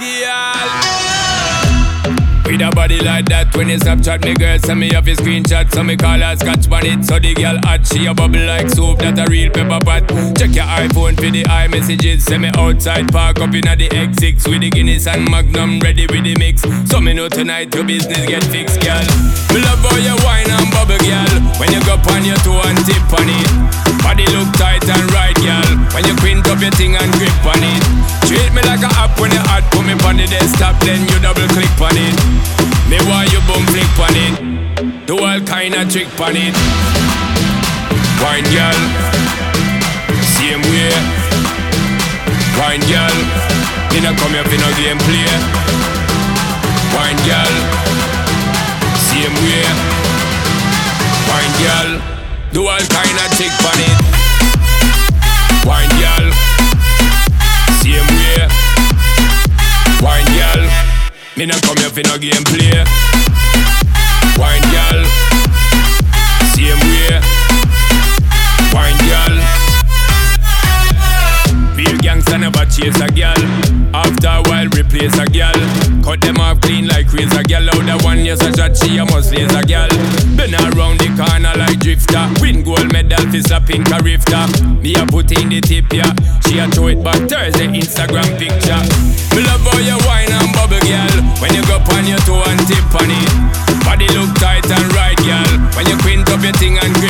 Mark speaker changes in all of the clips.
Speaker 1: girl. With a body like that, when you Snapchat me girl, send me off your screenshot, so me call her scotch bonnet. So the girl hot, she a bubble like soap, that a real pepper pot. Check your iPhone for the iMessages, send me outside, park up in the X6 with the Guinness and Magnum ready with the mix. So me know tonight your business get fixed, girl. Me love how you wine and bubble, girl. When you go on your toe and tip on it, body look tight and right, girl and grip on it. Treat me like a app when you hot Put me on the desktop then you double click on it. Me why you boom flick on it. Do all kind of trick on it. Wine girl. Same way. Wine girl. Me not come here for no game play Wine girl. Same way. Wine girl. Do all kind of trick on it Me not come here for no game play Wine girl. Same way. Wine girl. Real gangster never chase a girl Cut them off clean like razor girl Out the one yes a shot she a must laser girl Been around the corner like drifter. Win gold medal for slapping a rifter. Me a put in the tip yeah. She a throw it back Thursday Instagram picture. Me love how you wine and bubble girl When you go on your toe and tip on it. Body look tight and right girl When you quint up your thing and grip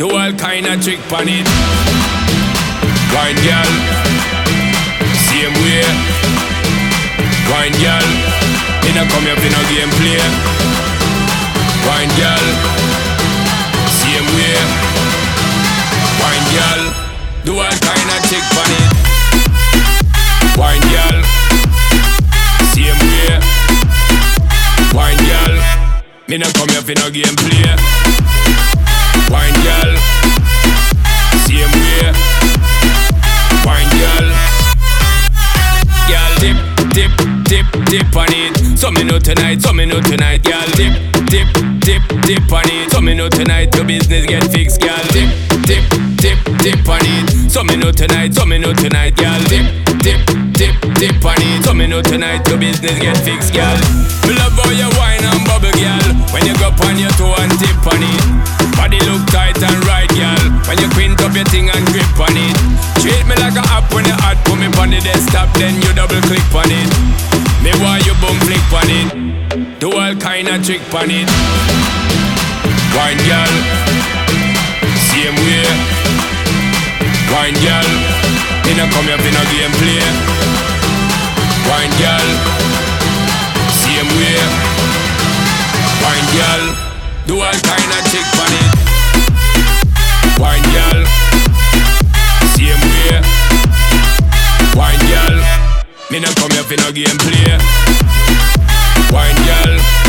Speaker 1: Do all kind of trick on it. Wine girl. Same way. Wine girl. Me not come here for no game play. Wine girl. Same way. Wine girl. Do all kind of trick on it. Wine girl. Same way. Wine girl. Me not come here for no game play Wine girl. Same way. Wine girl. Girl dip, dip, dip, dip on it. So me know tonight, so me know tonight Girl. Dip, dip, dip, dip on it. So me know tonight your business get fixed Girl. Dip, dip, dip, dip on it. So me know tonight, so me know tonight Girl. Dip, dip, dip, dip on it. So me know tonight your business get fixed Girl. Me love thing and grip on it. Treat me like a app when you hot Put me on the desktop then you double click on it. Me want you boom flick on it. Do all kind of trick on it. Wine girl. Same way. Wine girl. Me not come here for no game play. Wine girl. Same way. Wine girl. Do all kind Come here for no gameplay. Wine girl.